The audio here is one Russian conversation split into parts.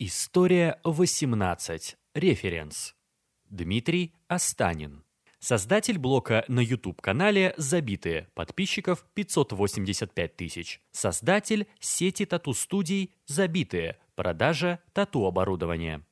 История 18. Референс. Дмитрий Останин. Создатель блока на YouTube-канале «Забитые», подписчиков 585 тысяч. Создатель сети тату-студий «Забитые», продажа тату-оборудования.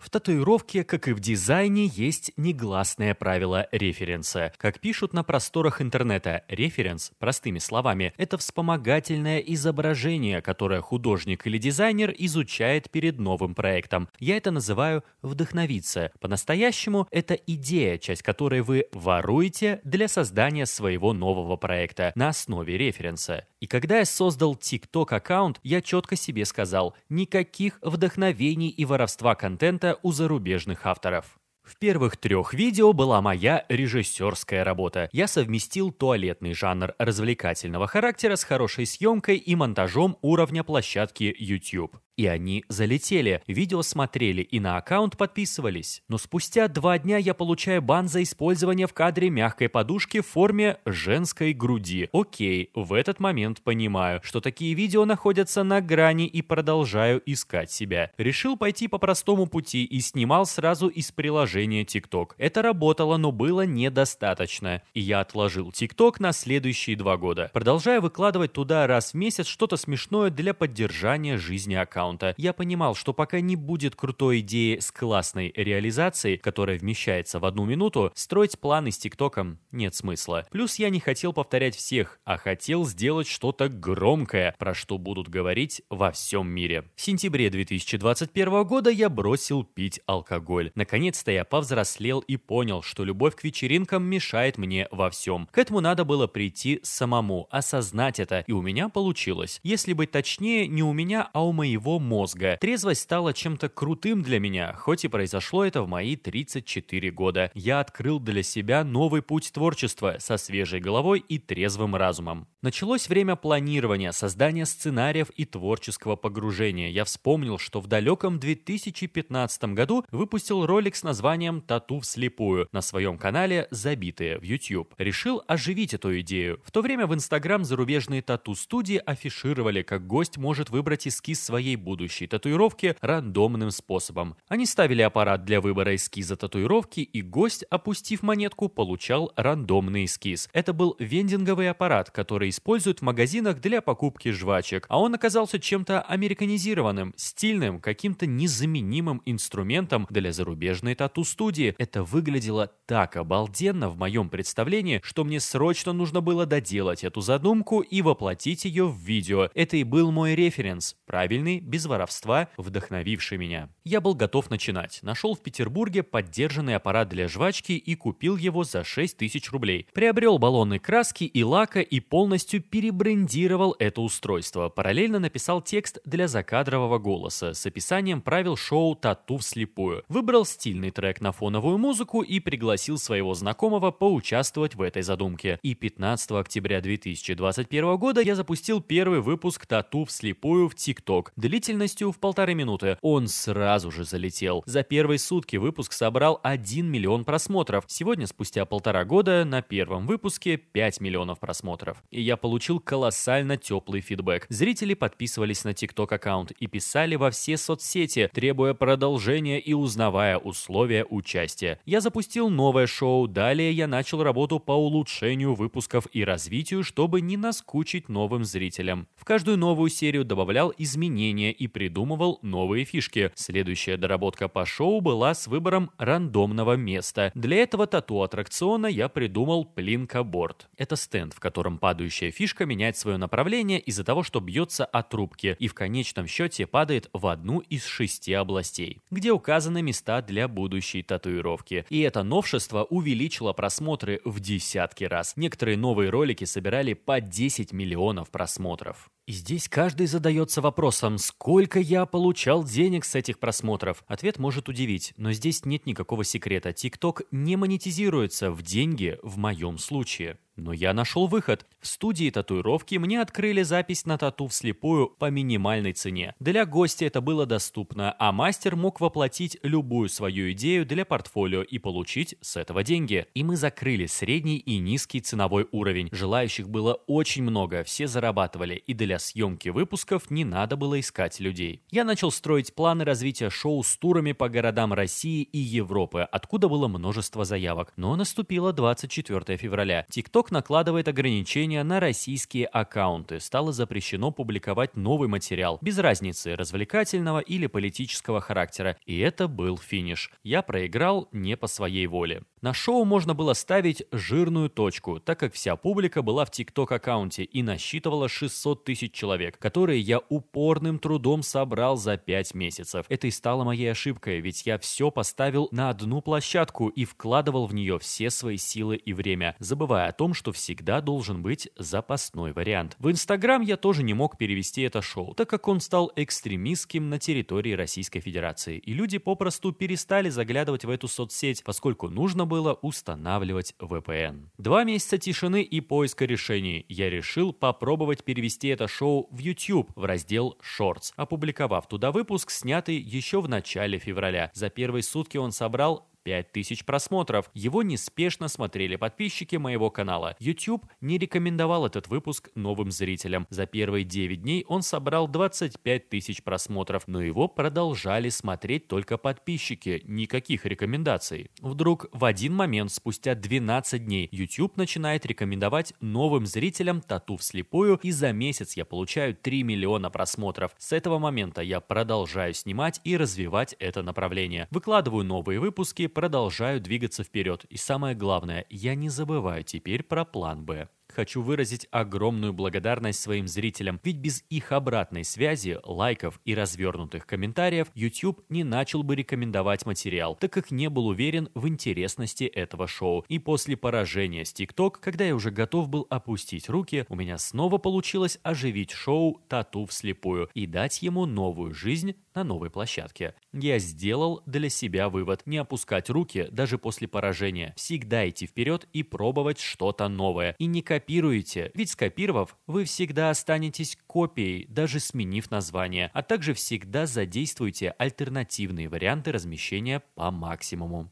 В татуировке, как и в дизайне, есть негласное правило референса. Как пишут на просторах интернета, референс, простыми словами, это вспомогательное изображение, которое художник или дизайнер изучает перед новым проектом. Я это называю «вдохновиться». По-настоящему, это идея, часть которой вы воруете для создания своего нового проекта на основе референса. И когда я создал TikTok аккаунт, я четко себе сказал, никаких вдохновений и воровства контента у зарубежных авторов. В первых трех видео была моя режиссерская работа. Я совместил туалетный жанр развлекательного характера с хорошей съемкой и монтажом уровня площадки YouTube. И они залетели, видео смотрели и на аккаунт подписывались. Но спустя два дня я получаю бан за использование в кадре мягкой подушки в форме женской груди. Окей, в этот момент понимаю, что такие видео находятся на грани и продолжаю искать себя. Решил пойти по простому пути и снимал сразу из приложения TikTok. Это работало, но было недостаточно. И я отложил TikTok на следующие два года. Продолжая выкладывать туда раз в месяц что-то смешное для поддержания жизни аккаунта аккаунта, я понимал, что пока не будет крутой идеи с классной реализацией, которая вмещается в одну минуту, строить планы с ТикТоком нет смысла. Плюс я не хотел повторять всех, а хотел сделать что-то громкое, про что будут говорить во всем мире. В сентябре 2021 года я бросил пить алкоголь. Наконец-то я повзрослел и понял, что любовь к вечеринкам мешает мне во всем. К этому надо было прийти самому, осознать это, и у меня получилось. Если быть точнее, не у меня, а у моего мозга. Трезвость стала чем-то крутым для меня, хоть и произошло это в мои 34 года. Я открыл для себя новый путь творчества со свежей головой и трезвым разумом. Началось время планирования, создания сценариев и творческого погружения. Я вспомнил, что в далеком 2015 году выпустил ролик с названием «Тату вслепую» на своем канале «Забитые» в YouTube. Решил оживить эту идею. В то время в Instagram зарубежные тату-студии афишировали, как гость может выбрать эскиз своей будущей татуировки рандомным способом. Они ставили аппарат для выбора эскиза татуировки, и гость, опустив монетку, получал рандомный эскиз. Это был вендинговый аппарат, который используют в магазинах для покупки жвачек, а он оказался чем-то американизированным, стильным, каким-то незаменимым инструментом для зарубежной тату-студии. Это выглядело так обалденно в моем представлении, что мне срочно нужно было доделать эту задумку и воплотить ее в видео. Это и был мой референс, правильный, без воровства, вдохновивший меня. Я был готов начинать. Нашел в Петербурге поддержанный аппарат для жвачки и купил его за 6 тысяч рублей. Приобрел баллоны краски и лака и полностью перебрендировал это устройство. Параллельно написал текст для закадрового голоса с описанием правил шоу «Тату вслепую». Выбрал стильный трек на фоновую музыку и пригласил своего знакомого поучаствовать в этой задумке. И 15 октября 2021 года я запустил первый выпуск «Тату вслепую» в TikTok. Длительность длительностью в полторы минуты. Он сразу же залетел. За первые сутки выпуск собрал 1 миллион просмотров. Сегодня, спустя полтора года, на первом выпуске 5 миллионов просмотров. И я получил колоссально теплый фидбэк. Зрители подписывались на TikTok аккаунт и писали во все соцсети, требуя продолжения и узнавая условия участия. Я запустил новое шоу, далее я начал работу по улучшению выпусков и развитию, чтобы не наскучить новым зрителям. В каждую новую серию добавлял изменения и придумывал новые фишки. Следующая доработка по шоу была с выбором рандомного места. Для этого тату-аттракциона я придумал плинкоборд. Это стенд, в котором падающая фишка меняет свое направление из-за того, что бьется от трубки и в конечном счете падает в одну из шести областей, где указаны места для будущей татуировки. И это новшество увеличило просмотры в десятки раз. Некоторые новые ролики собирали по 10 миллионов просмотров. И здесь каждый задается вопросом, сколько я получал денег с этих просмотров? Ответ может удивить, но здесь нет никакого секрета. TikTok не монетизируется в деньги в моем случае. Но я нашел выход. В студии татуировки мне открыли запись на тату вслепую по минимальной цене. Для гостя это было доступно, а мастер мог воплотить любую свою идею для портфолио и получить с этого деньги. И мы закрыли средний и низкий ценовой уровень. Желающих было очень много, все зарабатывали, и для съемки выпусков не надо было искать людей. Я начал строить планы развития шоу с турами по городам России и Европы, откуда было множество заявок. Но наступило 24 февраля. TikTok накладывает ограничения на российские аккаунты. Стало запрещено публиковать новый материал, без разницы, развлекательного или политического характера. И это был финиш. Я проиграл не по своей воле. На шоу можно было ставить жирную точку, так как вся публика была в TikTok аккаунте и насчитывала 600 тысяч человек, которые я упорным трудом собрал за 5 месяцев. Это и стало моей ошибкой, ведь я все поставил на одну площадку и вкладывал в нее все свои силы и время, забывая о том, что всегда должен быть запасной вариант. В Инстаграм я тоже не мог перевести это шоу, так как он стал экстремистским на территории Российской Федерации, и люди попросту перестали заглядывать в эту соцсеть, поскольку нужно было устанавливать VPN. Два месяца тишины и поиска решений. Я решил попробовать перевести это шоу в YouTube в раздел Shorts, опубликовав туда выпуск, снятый еще в начале февраля. За первые сутки он собрал 5000 просмотров. Его неспешно смотрели подписчики моего канала. YouTube не рекомендовал этот выпуск новым зрителям. За первые 9 дней он собрал 25 тысяч просмотров, но его продолжали смотреть только подписчики, никаких рекомендаций. Вдруг в один момент, спустя 12 дней, YouTube начинает рекомендовать новым зрителям тату вслепую, и за месяц я получаю 3 миллиона просмотров. С этого момента я продолжаю снимать и развивать это направление. Выкладываю новые выпуски, продолжаю двигаться вперед. И самое главное, я не забываю теперь про план «Б». Хочу выразить огромную благодарность своим зрителям, ведь без их обратной связи, лайков и развернутых комментариев YouTube не начал бы рекомендовать материал, так как не был уверен в интересности этого шоу. И после поражения с TikTok, когда я уже готов был опустить руки, у меня снова получилось оживить шоу «Тату вслепую» и дать ему новую жизнь на новой площадке. Я сделал для себя вывод не опускать руки даже после поражения, всегда идти вперед и пробовать что-то новое. И не копируйте, ведь скопировав, вы всегда останетесь копией, даже сменив название, а также всегда задействуйте альтернативные варианты размещения по максимуму.